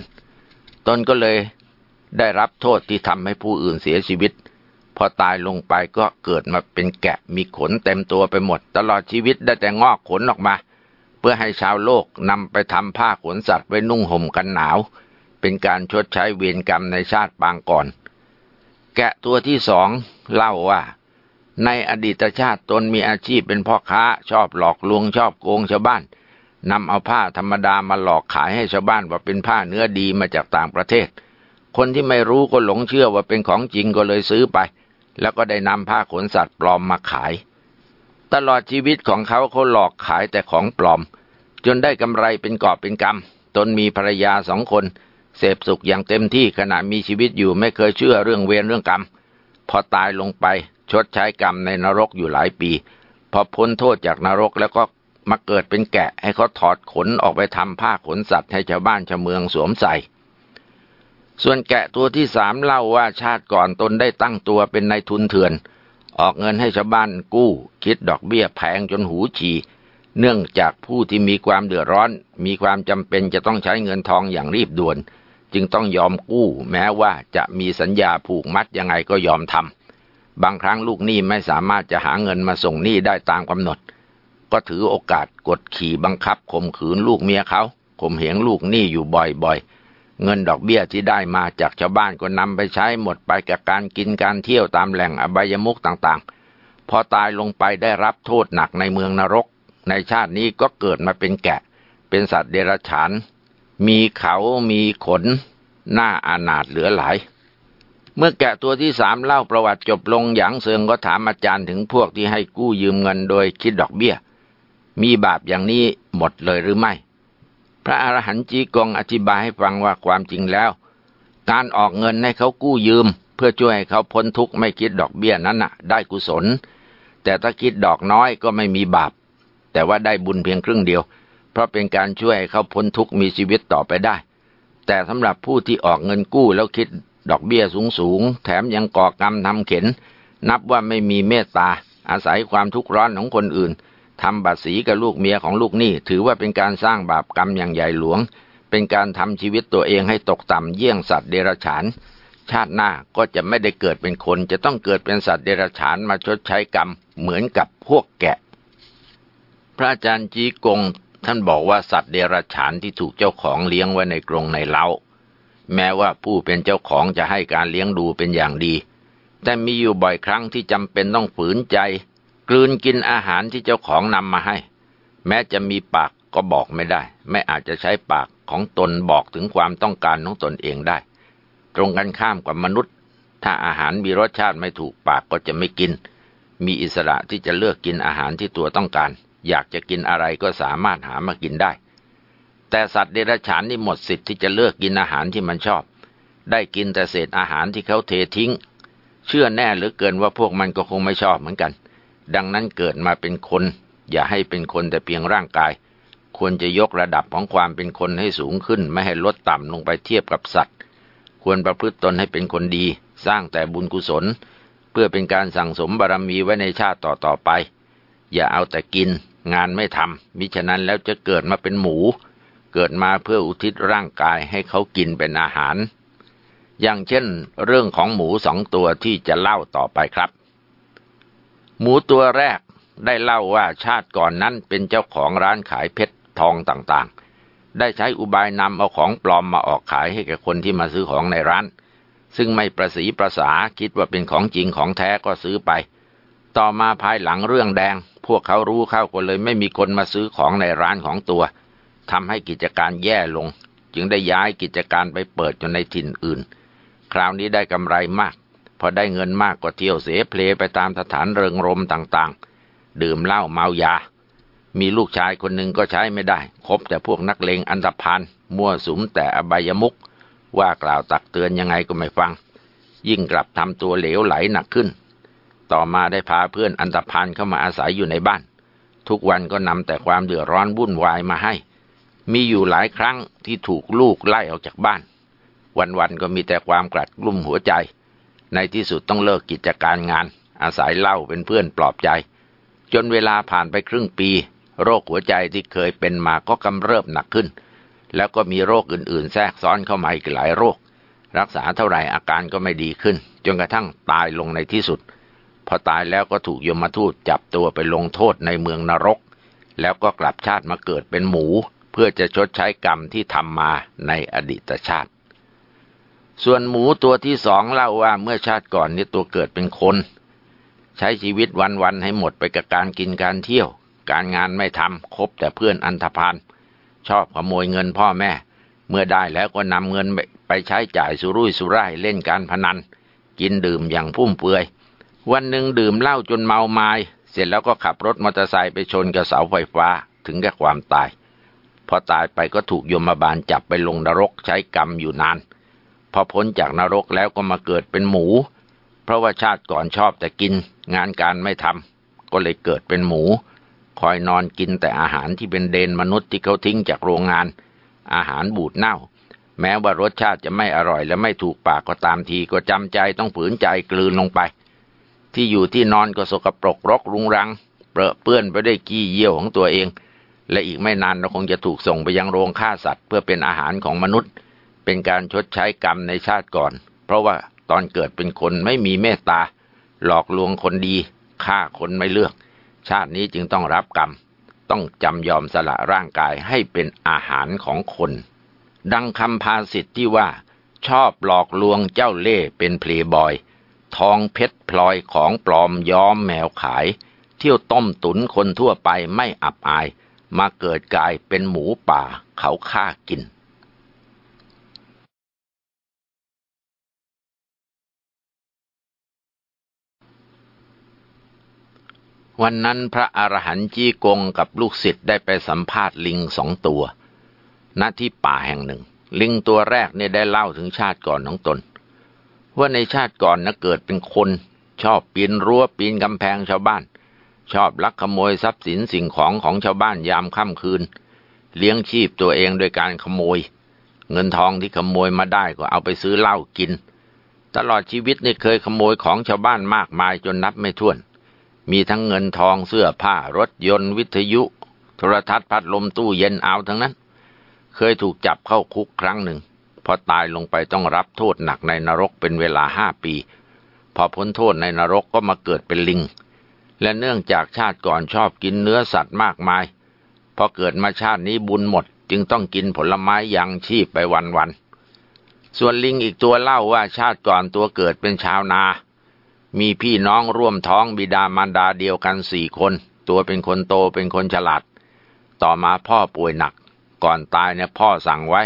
ตนก็เลยได้รับโทษที่ทำให้ผู้อื่นเสียชีวิต พอตายลงไปก็เกิดมาเป็นแกะมีขนเต็มตัวไปหมด ตลอดชีวิตได้แต่งอกขนออกมา เพื่อให้ชาวโลกนำไปทำผ้าขนสัตว์ไว้นุ่งห่มกันหนาว เป็นการชดใช้เวรกรรมในชาติปางก่อน แกะตัวที่สองเล่าว่า ในอดีตชาติตนมีอาชีพเป็นพ่อค้าชอบหลอกลวงชอบโกงชาวบ้านนำเอาผ้าธรรมดามาหลอกขายให้ชาวบ้านว่าเป็นผ้าเนื้อดีมาจากต่างประเทศ คนที่ไม่รู้ก็หลงเชื่อว่าเป็นของจริงก็เลยซื้อไป แล้วก็ได้นำผ้าขนสัตว์ปลอมมาขาย ตลอดชีวิตของเขาเขาหลอกขายแต่ของปลอม จนได้กำไรเป็นกอบเป็นกำตนมีภรรยาสองคน เสพสุขอย่างเต็มที่ขณะมีชีวิตอยู่ไม่เคยเชื่อเรื่องเวรเรื่องกรรม พอตายลงไปชดใช้กรรมในนรกอยู่หลายปี พอพ้นโทษจากนรกแล้วก็มาเกิดเป็นแกะให้เขาถอดขนออกไปทำผ้าขนสัตว์ให้ชาวบ้านชาวเมืองสวมใส่ ส่วนแกะตัวที่สามเล่าว่าชาติก่อนตนได้ตั้งตัวเป็นนายทุนเถื่อน ออกเงินให้ชาวบ้านกู้ คิดดอกเบี้ยแพงจนหูฉี่เนื่องจากผู้ที่มีความเดือดร้อน มีความจำเป็นจะต้องใช้เงินทองอย่างรีบด่วน จึงต้องยอมกู้ แม้ว่าจะมีสัญญาผูกมัดยังไงก็ยอมทำบางครั้งลูกหนี้ไม่สามารถจะหาเงินมาส่งหนี้ได้ตามกำหนด ก็ถือโอกาสกดขี่บังคับข่มขืนลูกเมียเขาข่มเหงลูกหนี้อยู่บ่อยๆ เงินดอกเบี้ยที่ได้มาจากชาวบ้านก็นำไปใช้หมดไปกับการกินการเที่ยวตามแหล่งอบายมุกต่างๆ พอตายลงไปได้รับโทษหนักในเมืองนรก ในชาตินี้ก็เกิดมาเป็นแกะ เป็นสัตว์เดรัจฉาน มีเขามีขน หน้าอานาถเหลือหลาย เมื่อแกะตัวที่สามเล่าประวัติจบลงอย่างเซิงก็ถามอาจารย์ถึงพวกที่ให้กู้ยืมเงินโดยคิดดอกเบี้ย มีบาปอย่างนี้หมดเลยหรือไม่ ระอรหันต์จีกงอธิบายให้ฟังว่าความจริงแล้ว การออกเงินให้เขากู้ยืม เพื่อช่วยให้เขาพ้นทุกข์ไม่คิดดอกเบี้ยนั้นน่ะ ได้กุศล แต่ถ้าคิดดอกน้อยก็ไม่มีบาป แต่ว่าได้บุญเพียงครึ่งเดียว เพราะเป็นการช่วยให้เขาพ้นทุกข์มีชีวิตต่อไปได้ แต่สำหรับผู้ที่ออกเงินกู้แล้วคิดดอกเบี้ยสูงสูงแถมยังก่อกรรมทำเข็น นับว่าไม่มีเมตตาอาศัยความทุกข์ร้อนของคนอื่น ทำบัตรสีกับลูกเมียของลูกหนี้ถือว่าเป็นการสร้างบาปกรรมอย่างใหญ่หลวง เป็นการทำชีวิตตัวเองให้ตกต่ำเยี่ยงสัตว์เดรัจฉาน ชาติหน้าก็จะไม่ได้เกิดเป็นคน จะต้องเกิดเป็นสัตว์เดรัจฉานมาชดใช้กรรมเหมือนกับพวกแกะ พระอาจารย์จีกงท่านบอกว่าสัตว์เดรัจฉานที่ถูกเจ้าของเลี้ยงไว้ในกรงในเล้า แม้ว่าผู้เป็นเจ้าของจะให้การเลี้ยงดูเป็นอย่างดี แต่มีอยู่บ่อยครั้งที่จำเป็นต้องฝืนใจ กลืนกินอาหารที่เจ้าของนำมาให้ แม้จะมีปากก็บอกไม่ได้ ไม่อาจจะใช้ปากของตนบอกถึงความต้องการของตนเองได้ ตรงกันข้ามกับมนุษย์ ถ้าอาหารมีรสชาติไม่ถูกปากก็จะไม่กิน มีอิสระที่จะเลือกกินอาหารที่ตัวต้องการ อยากจะกินอะไรก็สามารถหามากินได้ แต่สัตว์เดรัจฉานนี่หมดสิทธิ์ที่จะเลือกกินอาหารที่มันชอบ ได้กินแต่เศษอาหารที่เขาเททิ้ง เชื่อแน่หรือเกินว่าพวกมันก็คงไม่ชอบเหมือนกัน ดังนั้นเกิดมาเป็นคน อย่าให้เป็นคนแต่เพียงร่างกาย ควรจะยกระดับของความเป็นคนให้สูงขึ้น ไม่ให้ลดต่ำลงไปเทียบกับสัตว์ ควรประพฤติตนให้เป็นคนดี สร้างแต่บุญกุศล เพื่อเป็นการสั่งสมบารมีไว้ในชาติต่อๆไป อย่าเอาแต่กิน งานไม่ทำมิฉะนั้นแล้วจะเกิดมาเป็นหมู เกิดมาเพื่ออุทิศร่างกายให้เขากินเป็นอาหาร อย่างเช่น เรื่องของหมูสองตัวที่จะเล่าต่อไปครับ หมูตัวแรกได้เล่าว่าชาติก่อนนั้นเป็นเจ้าของร้านขายเพชรทองต่างๆ ได้ใช้อุบายนำเอาของปลอมมาออกขายให้แก่คนที่มาซื้อของในร้าน ซึ่งไม่ประสีประสาคิดว่าเป็นของจริงของแท้ก็ซื้อไป ต่อมาภายหลังเรื่องแดง พวกเขารู้เข้าก็เลยไม่มีคนมาซื้อของในร้านของตัวทำให้กิจการแย่ลง จึงได้ย้ายกิจการไปเปิดจนในถิ่นอื่น คราวนี้ได้กำไรมาก พอได้เงินมากก็เที่ยวเสเพลไปตามสถานเริงรมต่างๆ ดื่มเหล้าเมายา มีลูกชายคนหนึ่งก็ใช้ไม่ได้ คบแต่พวกนักเลงอันธพาลมั่วสุมแต่อบายมุกว่ากล่าวตักเตือนยังไงก็ไม่ฟัง ยิ่งกลับทำตัวเหลวไหลหนักขึ้น ต่อมาได้พาเพื่อนอันธพาลเข้ามาอาศัยอยู่ในบ้าน ทุกวันก็นำแต่ความเดือดร้อนวุ่นวายมาให้ มีอยู่หลายครั้งที่ถูกลูกไล่ออกจากบ้าน วันๆก็มีแต่ความกลัดกลุ่มหัวใจ ในที่สุดต้องเลิกกิจการงาน อาศัยเหล้าเป็นเพื่อนปลอบใจ จนเวลาผ่านไปครึ่งปี โรคหัวใจที่เคยเป็นมาก็กำเริบหนักขึ้น แล้วก็มีโรคอื่นๆ แทรกซ้อนเข้ามาอีกหลายโรค รักษาเท่าไหร่อาการก็ไม่ดีขึ้น จนกระทั่งตายลงในที่สุด พอตายแล้วก็ถูกยมทูตจับตัวไปลงโทษในเมืองนรก แล้วก็กลับชาติมาเกิดเป็นหมู เพื่อจะชดใช้กรรมที่ทำมาในอดีตชาติ ส่วนหมูตัวที่สองเล่าว่าเมื่อชาติก่อนนี่ตัวเกิดเป็นคน ใช้ชีวิตวันๆให้หมดไปกับการกินการเที่ยว การงานไม่ทำคบแต่เพื่อนอันธพาลชอบขโมยเงินพ่อแม่ เมื่อได้แล้วก็นำเงินไปใช้จ่ายสุรุ่ยสุร่ายเล่นการพนัน กินดื่มอย่างพุ่มเปือย วันหนึ่งดื่มเหล้าจนเมาไมา้เสร็จแล้วก็ขับรถมอเตอร์ไซค์ไปชนกับเสาไฟฟ้าถึงแก่ความตาย พอตายไปก็ถูกยมบาลจับไปลงนรกใช้กรรมอยู่นาน พอพ้นจากนรกแล้วก็มาเกิดเป็นหมู เพราะว่าชาติก่อนชอบแต่กิน งานการไม่ทำก็เลยเกิดเป็นหมู คอยนอนกินแต่อาหารที่เป็นเดนมนุษย์ที่เขาทิ้งจากโรงงาน อาหารบูดเน่า แม้ว่ารสชาติจะไม่อร่อยและไม่ถูกปากก็ตามทีก็จำใจต้องฝืนใจกลืนลงไป ที่อยู่ที่นอนก็สกปรกรกรุงรัง เปรอะเปื้อนไปด้วยกี้เยี่ยวของตัวเอง และอีกไม่นานเราคงจะถูกส่งไปยังโรงฆ่าสัตว์ เพื่อเป็นอาหารของมนุษย์ เป็นการชดใช้กรรมในชาติก่อน เพราะว่าตอนเกิดเป็นคนไม่มีเมตตา หลอกลวงคนดีฆ่าคนไม่เลือก ชาตินี้จึงต้องรับกรรม ต้องจำยอมสละร่างกายให้เป็นอาหารของคน ดังคำพาสิทธิ์ที่ว่า ชอบหลอกลวงเจ้าเล่เป็นเพลย์บอย ทองเพชรพลอยของปลอมย้อมแมวขาย เที่ยวต้มตุนคนทั่วไปไม่อับอาย มาเกิดกายเป็นหมูป่าเขาฆ่ากิน วันนั้นพระอรหันต์จี้กงกับลูกศิษย์ได้ไปสัมภาษณ์ลิงสองตัวณที่ป่าแห่งหนึ่ง ลิงตัวแรกเนี่ยได้เล่าถึงชาติก่อนของตน ว่าในชาติก่อนนะเกิดเป็นคน ชอบปีนรั้วปีนกำแพงชาวบ้าน ชอบลักขโมยทรัพย์สินสิ่งของของชาวบ้านยามค่ำคืน เลี้ยงชีพตัวเองโดยการขโมย เงินทองที่ขโมยมาได้ก็เอาไปซื้อเหล้ากิน ตลอดชีวิตนี่เคยขโมยของชาวบ้านมากมายจนนับไม่ถ้วน มีทั้งเงินทองเสื้อผ้ารถยนต์วิทยุ โทรทัศน์พัดลมตู้เย็นเอาทั้งนั้น เคยถูกจับเข้าคุกครั้งหนึ่ง พอตายลงไปต้องรับโทษหนักในนรกเป็นเวลาห้าปี พอพ้นโทษในนรกก็มาเกิดเป็นลิง และเนื่องจากชาติก่อนชอบกินเนื้อสัตว์มากมาย พอเกิดมาชาตินี้บุญหมด จึงต้องกินผลไม้ยังชีพไปวันๆส่วนลิงอีกตัวเล่าว่าชาติก่อนตัวเกิดเป็นชาวนา มีพี่น้องร่วมท้องบิดามารดาเดียวกันสี่คน ตัวเป็นคนโตเป็นคนฉลาด ต่อมาพ่อป่วยหนัก ก่อนตายเนี่ยพ่อสั่งไว้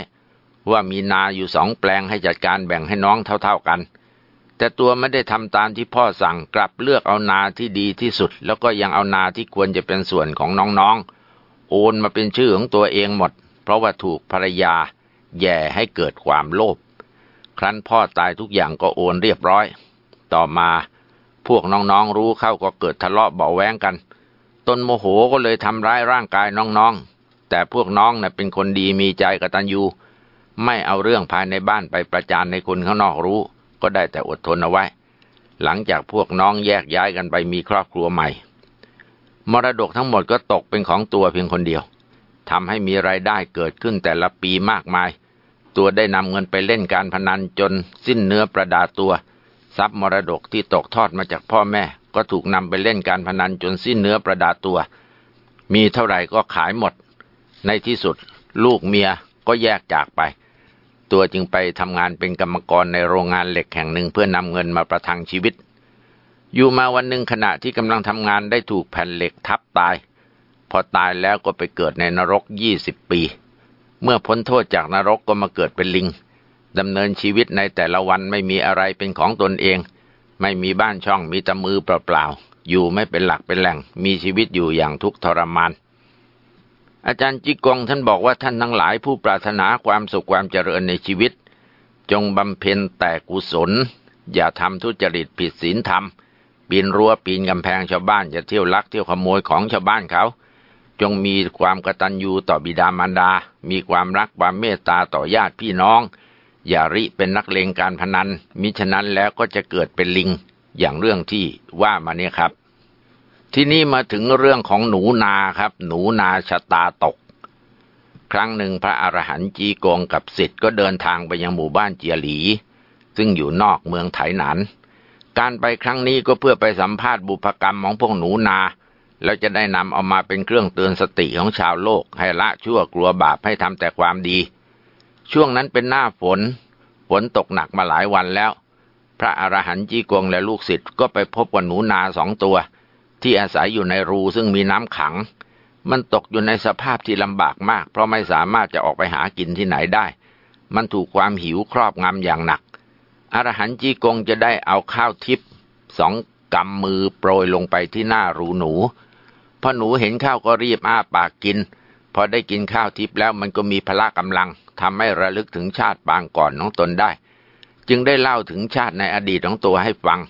ว่ามีนาอยู่สองแปลงให้จัดการแบ่งให้น้องเท่าๆกัน แต่ตัวไม่ได้ทำตามที่พ่อสั่งกลับเลือกเอานาที่ดีที่สุด แล้วก็ยังเอานาที่ควรจะเป็นส่วนของน้องๆ โอนมาเป็นชื่อของตัวเองหมด เพราะว่าถูกภรรยา แย่ให้เกิดความโลภครั้นพ่อตายทุกอย่างก็โอนเรียบร้อย ต่อมา พวกน้องๆรู้เข้าก็เกิดทะเลาะเบาแวงกัน ตนโมโหก็เลยทำร้ายร่างกายน้องๆ แต่พวกน้องเนะ่ยเป็นคนดีมีใจกตัญญู ไม่เอาเรื่องภายในบ้านไปประจานในคนข้างนอกรู้ ก็ได้แต่อดทนเอาไว้ หลังจากพวกน้องแยกย้ายกันไปมีครอบครัวใหม่ มรดกทั้งหมดก็ตกเป็นของตัวเพียงคนเดียวทำให้มีรายได้เกิดขึ้นแต่ละปีมากมาย ตัวได้นำเงินไปเล่นการพนันจนสิ้นเนื้อประดาตัว ทรัพย์มรดกที่ตกทอดมาจากพ่อแม่ ก็ถูกนำไปเล่นการพนันจนสิ้นเนื้อประดาตัว มีเท่าไหร่ก็ขายหมด ในที่สุดลูกเมียก็แยกจากไป ตัวจึงไปทำงานเป็นกรรมกรในโรงงานเหล็กแห่งหนึ่งเพื่อนำเงินมาประทังชีวิต อยู่มาวันหนึ่งขณะที่กำลังทำงานได้ถูกแผ่นเหล็กทับตาย พอตายแล้วก็ไปเกิดในนรกยี่สิบปี เมื่อพ้นโทษจากนรกก็มาเกิดเป็นลิง ดำเนินชีวิตในแต่ละวันไม่มีอะไรเป็นของตนเอง ไม่มีบ้านช่องมีตมือเปล่าๆ อยู่ไม่เป็นหลักเป็นแหล่ง มีชีวิตอยู่อย่างทุกข์ทรมาน อาจารย์จิกงท่านบอกว่าท่านทั้งหลายผู้ปรารถนาความสุขความเจริญในชีวิต จงบำเพ็ญแต่กุศล อย่าทำทุจริตผิดศีลธรรม ปีนรั้วปีนกำแพงชาวบ้านอย่าเที่ยวลักเที่ยวขโมยของชาวบ้านเขาจงมีความกตัญญูต่อบิดามารดา มีความรักความเมตตาต่อญาติพี่น้อง อย่าริเป็นนักเลงการพนัน มิฉะนั้นแล้วก็จะเกิดเป็นลิงอย่างเรื่องที่ว่ามาเนี่ยครับ ที่นี่มาถึงเรื่องของหนูนาครับ หนูนาชะตาตก ครั้งหนึ่งพระอรหันต์จีกงกับสิทธิ์ก็เดินทางไปยังหมู่บ้านเจียหลี ซึ่งอยู่นอกเมืองไถหนานการไปครั้งนี้ก็เพื่อไปสัมภาษณ์บุพกรรมของพวกหนูนา แล้วจะได้นำเอามาเป็นเครื่องเตือนสติของชาวโลก ให้ละชั่วกลัวบาปให้ทำแต่ความดี ช่วงนั้นเป็นหน้าฝน ฝนตกหนักมาหลายวันแล้ว พระอรหันต์จีกวงและลูกศิษย์ก็ไปพบว่าหนูนาสองตัว ที่อาศัยอยู่ในรูซึ่งมีน้ำขัง มันตกอยู่ในสภาพที่ลำบากมาก เพราะไม่สามารถจะออกไปหากินที่ไหนได้ มันถูกความหิวครอบงำอย่างหนัก อรหันต์จีกงจะได้เอาข้าวทิพย์สองกำมือโปรยลงไปที่หน้ารูหนูพอหนูเห็นข้าวก็รีบอ้าปากกิน พอได้กินข้าวทิพย์แล้วมันก็มีพละกำลังทำให้ระลึกถึงชาติปางก่อนน้องตนได้ จึงได้เล่าถึงชาติในอดีตของตัวให้ฟัง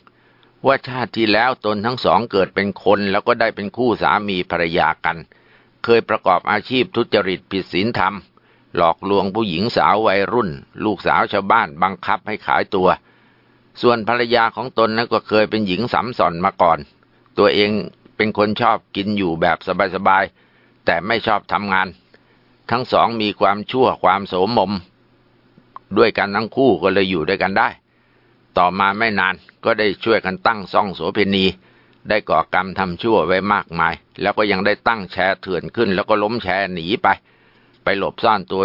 ว่าชาติที่แล้วตนทั้งสองเกิดเป็นคน แล้วก็ได้เป็นคู่สามีภรรยากัน เคยประกอบอาชีพทุจริตผิดศีลธรรม หลอกลวงผู้หญิงสาววัยรุ่น ลูกสาวชาวบ้านบังคับให้ขายตัว ส่วนภรรยาของตนนั้นก็เคยเป็นหญิงสำสอนมาก่อน ตัวเองเป็นคนชอบกินอยู่แบบสบายๆ แต่ไม่ชอบทำงาน ทั้งสองมีความชั่วความโสมม ด้วยกันทั้งคู่ก็เลยอยู่ด้วยกันได้ ต่อมาไม่นานก็ได้ช่วยกันตั้งซ่องโสเพณี ได้ก่อกรรมทำชั่วไว้มากมาย แล้วก็ยังได้ตั้งแชร์เถื่อนขึ้น แล้วก็ล้มแชร์หนีไป ไปหลบซ่อนตัว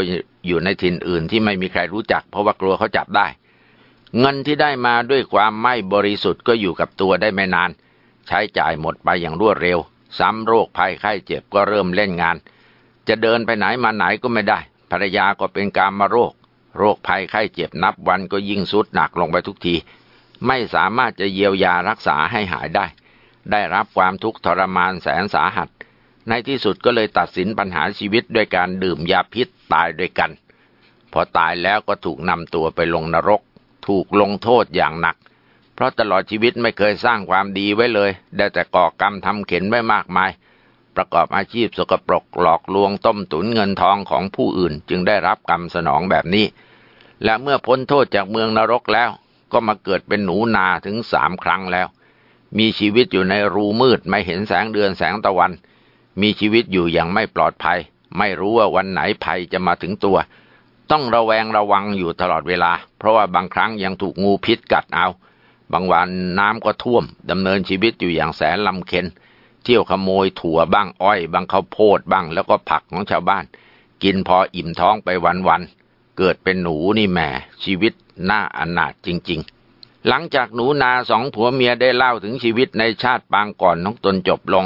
อยู่ในถิ่นอื่นที่ไม่มีใครรู้จัก เพราะว่ากลัวเขาจับได้ เงินที่ได้มาด้วยความไม่บริสุทธิ์ก็อยู่กับตัวได้ไม่นาน ใช้จ่ายหมดไปอย่างรวดเร็ว ซ้ำโรคภัยไข้เจ็บก็เริ่มเล่นงาน จะเดินไปไหนมาไหนก็ไม่ได้ ภรรยาก็เป็นการมาโรค โรคภัยไข้เจ็บนับวันก็ยิ่งสุดหนักลงไปทุกที ไม่สามารถจะเยียวยารักษาให้หายได้ ได้รับความทุกข์ทรมานแสนสาหัส ในที่สุดก็เลยตัดสินปัญหาชีวิตด้วยการดื่มยาพิษตายด้วยกัน พอตายแล้วก็ถูกนำตัวไปลงนรก ถูกลงโทษอย่างหนัก เพราะตลอดชีวิตไม่เคยสร้างความดีไว้เลย ได้แต่ก่อกรรมทำเข็นไว้มากมาย ประกอบอาชีพสกปรกหลอกลวงต้มตุนเงินทองของผู้อื่น จึงได้รับกรรมสนองแบบนี้ และเมื่อพ้นโทษจากเมืองนรกแล้ว ก็มาเกิดเป็นหนูนาถึงสามครั้งแล้ว มีชีวิตอยู่ในรูมืดไม่เห็นแสงเดือนแสงตะวัน มีชีวิตอยู่อย่างไม่ปลอดภัย ไม่รู้ว่าวันไหนภัยจะมาถึงตัวต้องระแวงระวังอยู่ตลอดเวลา เพราะว่าบางครั้งยังถูกงูพิษกัดเอา บางวันน้ำก็ท่วมดำเนินชีวิตอยู่อย่างแสนลำเค็นเที่ยวขโมยถั่วบ้างอ้อยบางข้าวโพดบ้างแล้วก็ผักของชาวบ้าน กินพออิ่มท้องไปวันๆเกิดเป็นหนูนี่แหมชีวิตน่าอนาถจริง ๆ หลังจากหนูนาสองผัวเมียได้เล่าถึงชีวิตในชาติปางก่อนน้องตนจบลง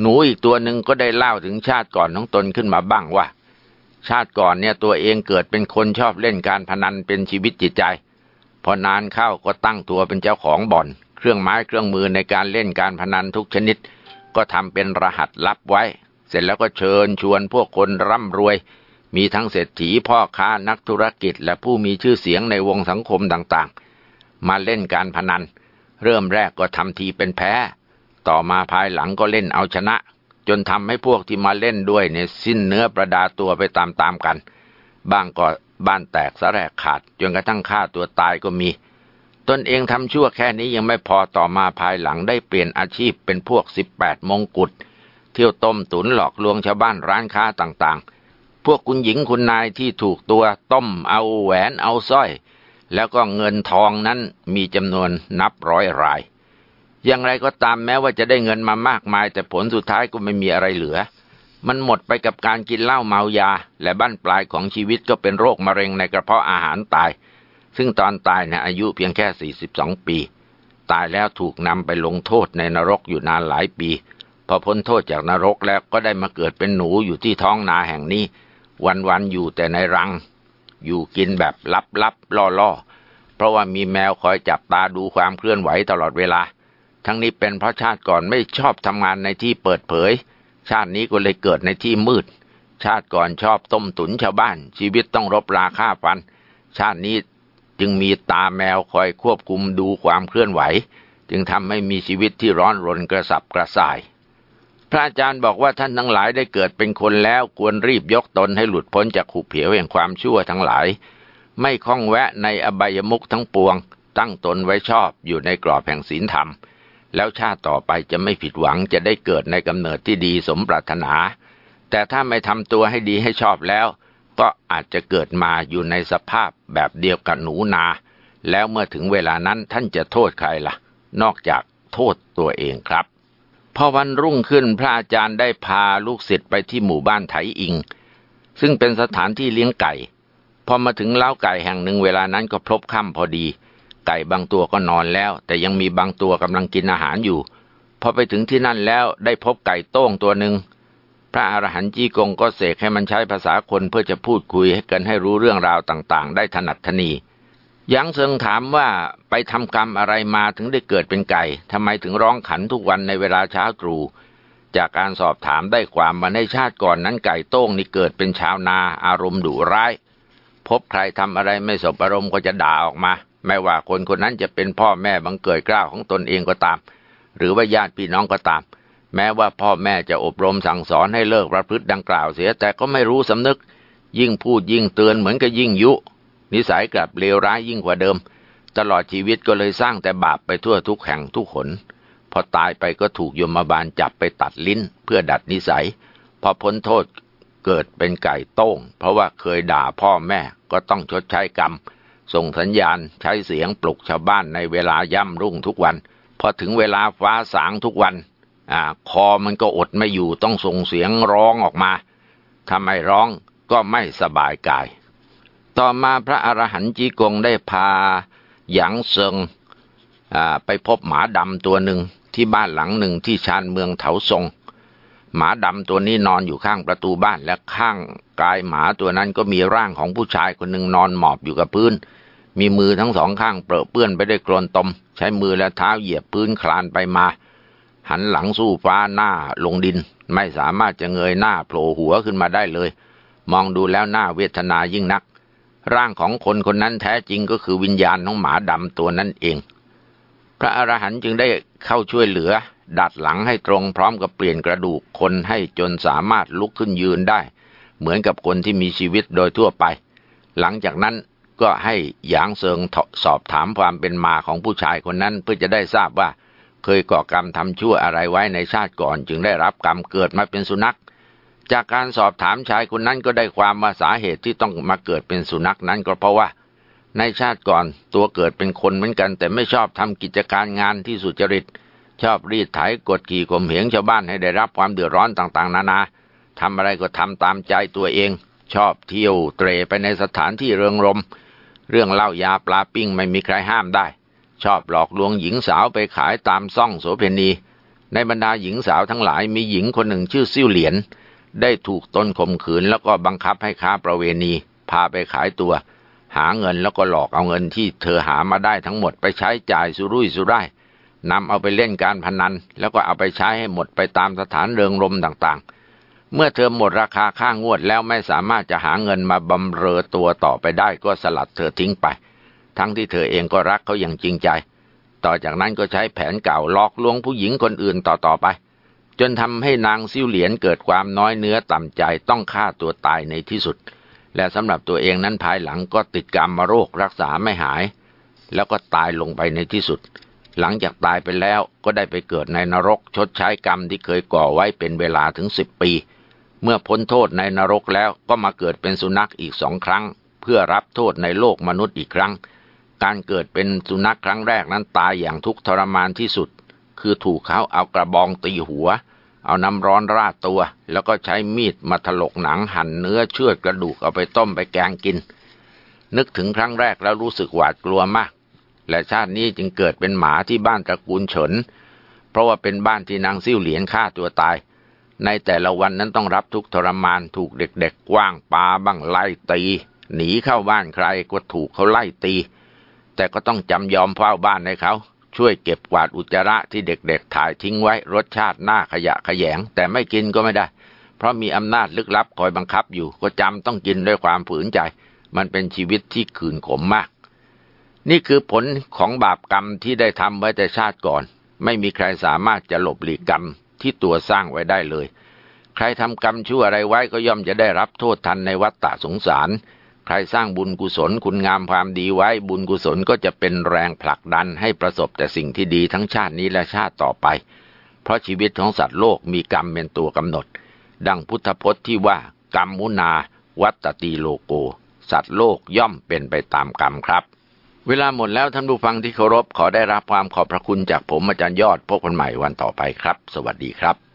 หนูอีกตัวหนึ่งก็ได้เล่าถึงชาติก่อนของตนขึ้นมาบ้างว่า ชาติก่อนเนี่ยตัวเองเกิดเป็นคนชอบเล่นการพนันเป็นชีวิตจิตใจ พอนานเข้าก็ตั้งตัวเป็นเจ้าของบ่อน เครื่องไม้เครื่องมือในการเล่นการพนันทุกชนิด ก็ทำเป็นรหัสลับไว้ เสร็จแล้วก็เชิญชวนพวกคนร่ำรวย มีทั้งเศรษฐีพ่อค้านักธุรกิจ และผู้มีชื่อเสียงในวงสังคมต่างๆ มาเล่นการพนัน เริ่มแรกก็ทำทีเป็นแพ้ ต่อมาภายหลังก็เล่นเอาชนะ จนทำให้พวกที่มาเล่นด้วยเนี่ยสิ้นเนื้อประดาตัวไปตามๆกัน บางก็ บ้านแตกสะแรกขาดจนกระทั่งฆ่าตัวตายก็มี ตนเองทำชั่วแค่นี้ยังไม่พอต่อมาภายหลังได้เปลี่ยนอาชีพเป็นพวกสิบแปดมงกุฎเที่ยวต้มตุนหลอกลวงชาวบ้านร้านค้าต่างๆ พวกคุณหญิงคุณนายที่ถูกตัวต้มเอาแหวนเอาสร้อย แล้วก็เงินทองนั้นมีจำนวนนับร้อยราย อย่างไรก็ตามแม้ว่าจะได้เงินมามากมาย แต่ผลสุดท้ายก็ไม่มีอะไรเหลือ มันหมดไปกับการกินเหล้าเมายา และบั้นปลายของชีวิตก็เป็นโรคมะเร็งในกระเพาะอาหารตาย ซึ่งตอนตายเนี่ยอายุเพียงแค่ 42 ปี ตายแล้วถูกนำไปลงโทษในนรกอยู่นานหลายปี พอพ้นโทษจากนรกแล้วก็ได้มาเกิดเป็นหนูอยู่ที่ท้องนาแห่งนี้ วันๆอยู่แต่ในรัง อยู่กินแบบลับๆล่อๆ เพราะว่ามีแมวคอยจับตาดูความเคลื่อนไหวตลอดเวลา ทั้งนี้เป็นเพราะชาติก่อนไม่ชอบทำงานในที่เปิดเผย ชาตินี้ก็เลยเกิดในที่มืด ชาติก่อนชอบต้มตุนชาวบ้าน ชีวิตต้องรบราฆ่าฟัน ชาตินี้จึงมีตาแมวคอยควบคุมดูความเคลื่อนไหว จึงทำให้มีชีวิตที่ร้อนรนกระสับกระส่าย พระอาจารย์บอกว่าท่านทั้งหลายได้เกิดเป็นคนแล้วควรรีบยกตนให้หลุดพ้นจากขุเผียวแห่งความชั่วทั้งหลาย ไม่คล้องแวะในอบายมุขทั้งปวง ตั้งตนไว้ชอบอยู่ในกรอบแห่งศีลธรรม แล้วชาติต่อไปจะไม่ผิดหวังจะได้เกิดในกำเนิดที่ดีสมปรารถนา แต่ถ้าไม่ทำตัวให้ดีให้ชอบแล้ว ก็อาจจะเกิดมาอยู่ในสภาพแบบเดียวกับหนูนา แล้วเมื่อถึงเวลานั้นท่านจะโทษใครละ่ะ นอกจากโทษตัวเองครับ พอวันรุ่งขึ้นพระอาจารย์ได้พาลูกศิษย์ไปที่หมู่บ้านไถอิง ซึ่งเป็นสถานที่เลี้ยงไก่ พอมาถึงเล้าไก่แห่งหนึ่งเวลานั้นก็พลบค่ำพอดี ก่บางตัวก็นอนแล้ว แต่ยังมีบางตัวกำลังกินอาหารอยู่ พอไปถึงที่นั่นแล้วได้พบไก่โต้งตัวหนึ่งพระอรหันต์จีกงก็เสกให้มันใช้ภาษาคนเพื่อจะพูดคุยให้กันให้รู้เรื่องราวต่างๆ ได้ถนัดทนียังเซิงถามว่าไปทำกรรมอะไรมาถึงได้เกิดเป็นไก่ทำไมถึงร้องขันทุกวันในเวลาเช้าตรู่จากการสอบถามได้ความมาในชาติก่อนนั้นไก่โต้งนี่เกิดเป็นชาวนาอารมณ์ดุร้าย พบใครทำอะไรไม่สบอารมณ์ก็จะด่าออกมา ไม่ว่าคนคนนั้นจะเป็นพ่อแม่บังเกิดกล้าวของตนเองก็ตาม หรือว่าญาติพี่น้องก็ตาม แม้ว่าพ่อแม่จะอบรมสั่งสอนให้เลิกประพฤติดังกล่าวเสีย แต่ก็ไม่รู้สำนึก ยิ่งพูดยิ่งเตือนเหมือนกับยิ่งยุ นิสัยกลับเลวร้ายยิ่งกว่าเดิม ตลอดชีวิตก็เลยสร้างแต่บาปไปทั่วทุกแห่งทุกหนพอตายไปก็ถูกยมบาลจับไปตัดลิ้น เพื่อดัดนิสัย พอพ้นโทษเกิดเป็นไก่โต้ง เพราะว่าเคยด่าพ่อแม่ก็ต้องชดใช้กรรม ส่งสัญญาณใช้เสียงปลุกชาวบ้านในเวลาย่ำรุ่งทุกวัน พอถึงเวลาฟ้าสางทุกวันอ่าคอมันก็อดไม่อยู่ต้องส่งเสียงร้องออกมาถ้าไม่ร้องก็ไม่สบายกาย ต่อมาพระอรหันต์จีกงได้พาหยางเซิงไปพบหมาดำตัวหนึ่งที่บ้านหลังหนึ่งที่ชานเมืองเถาซงหมาดำตัวนี้นอนอยู่ข้างประตูบ้านและข้างกายหมาตัวนั้นก็มีร่างของผู้ชายคนหนึ่งนอนหมอบอยู่กับพื้น มีมือทั้งสองข้างเปรอะเปื้อนไปด้วยกรนตม ใช้มือและเท้าเหยียบพื้นคลานไปมา หันหลังสู้ฟ้าหน้าลงดิน ไม่สามารถจะเงยหน้าโผล่หัวขึ้นมาได้เลย มองดูแล้วหน้าเวทนายิ่งนัก ร่างของคนคนนั้นแท้จริงก็คือวิญญาณของหมาดำตัวนั้นเอง พระอรหันต์จึงได้เข้าช่วยเหลือ ดัดหลังให้ตรงพร้อมกับเปลี่ยนกระดูกคนให้จนสามารถลุกขึ้นยืนได้ เหมือนกับคนที่มีชีวิตโดยทั่วไป หลังจากนั้น ก็ให้หยางเซิงสอบถามความเป็นมาของผู้ชายคนนั้นเพื่อจะได้ทราบว่า เคยก่อกรรมทำชั่วอะไรไว้ในชาติก่อน จึงได้รับกรรมเกิดมาเป็นสุนัข จากการสอบถามชายคนนั้นก็ได้ความว่าสาเหตุที่ต้องมาเกิดเป็นสุนัขนั้นก็เพราะว่า ในชาติก่อนตัวเกิดเป็นคนเหมือนกัน แต่ไม่ชอบทำกิจการงานที่สุจริต ชอบรีดไถกดขี่ข่มเหงชาวบ้านให้ได้รับความเดือดร้อนต่างๆ นานาทำอะไรก็ทำตามใจตัวเอง ชอบเที่ยวเตรไปในสถานที่เริงรม เรื่องเหล้ายาปลาปิ้งไม่มีใครห้ามได้ ชอบหลอกลวงหญิงสาวไปขายตามซ่องโสเพณี ในบรรดาหญิงสาวทั้งหลายมีหญิงคนหนึ่งชื่อซิ่วเหลียน ได้ถูกตนข่มขืนแล้วก็บังคับให้ค้าประเวณี พาไปขายตัว หาเงินแล้วก็หลอกเอาเงินที่เธอหามาได้ทั้งหมดไปใช้จ่ายสุรุ่ยสุร่ายนำเอาไปเล่นการพนัน แล้วก็เอาไปใช้ให้หมดไปตามสถานเริงรมต่างๆ เมื่อเธอหมดราคาค่างวดแล้วไม่สามารถจะหาเงินมาบำเรอตัวต่อไปได้ก็สลัดเธอทิ้งไป ทั้งที่เธอเองก็รักเขาอย่างจริงใจ ต่อจากนั้นก็ใช้แผนเก่าหลอกลวงผู้หญิงคนอื่นต่อๆไป จนทำให้นางซิ่วเหลียนเกิดความน้อยเนื้อต่ำใจต้องฆ่าตัวตายในที่สุด และสำหรับตัวเองนั้นภายหลังก็ติดกรรมโรครักษาไม่หาย แล้วก็ตายลงไปในที่สุด หลังจากตายไปแล้วก็ได้ไปเกิดในนรกชดใช้กรรมที่เคยก่อไว้เป็นเวลาถึงสิบปี เมื่อพ้นโทษในนรกแล้วก็มาเกิดเป็นสุนัขอีกสองครั้ง เพื่อรับโทษในโลกมนุษย์อีกครั้ง การเกิดเป็นสุนัขครั้งแรกนั้นตายอย่างทุกข์ทรมานที่สุด คือถูกเขาเอากระบองตีหัว เอาน้ำร้อนราดตัว แล้วก็ใช้มีดมาถลกหนังหั่นเนื้อเชือดกระดูกเอาไปต้มไปแกงกิน นึกถึงครั้งแรกแล้วรู้สึกหวาดกลัวมาก และชาตินี้จึงเกิดเป็นหมาที่บ้านตระกูลเฉินเพราะว่าเป็นบ้านที่นางซิ่วเหรียญฆ่าตัวตาย ในแต่ละวันนั้นต้องรับทุกทรมานถูกเด็กๆกว้างปาบ้างไล่ตี หนีเข้าบ้านใครก็ถูกเขาไล่ตี แต่ก็ต้องจำยอมเฝ้าบ้านให้เขา ช่วยเก็บกวาดอุจจาระที่เด็กๆ ถ่ายทิ้งไว้รสชาติหน้าขยะขยง แต่ไม่กินก็ไม่ได้ เพราะมีอำนาจลึกลับคอยบังคับอยู่ ก็จำต้องกินด้วยความฝืนใจ มันเป็นชีวิตที่ขืนขมมาก นี่คือผลของบาปกรรมที่ได้ทำไว้แต่ชาติก่อน ไม่มีใครสามารถจะหลบหลีกกรรม ที่ตัวสร้างไว้ได้เลย ใครทำกรรมชั่วอะไรไว้ก็ย่อมจะได้รับโทษทันในวัฏฏะสงสาร ใครสร้างบุญกุศลคุณงามความดีไว้บุญกุศลก็จะเป็นแรงผลักดันให้ประสบแต่สิ่งที่ดีทั้งชาตินี้และชาติต่อไป เพราะชีวิตของสัตว์โลกมีกรรมเป็นตัวกำหนด ดังพุทธพจน์ที่ว่ากรรมมุนา วัตติโลโก สัตว์โลกย่อมเป็นไปตามกรรมครับ เวลาหมดแล้วท่านผู้ฟังที่เคารพขอได้รับความขอบพระคุณจากผมอาจารย์ยอดพบกันใหม่วันต่อไปครับ สวัสดีครับ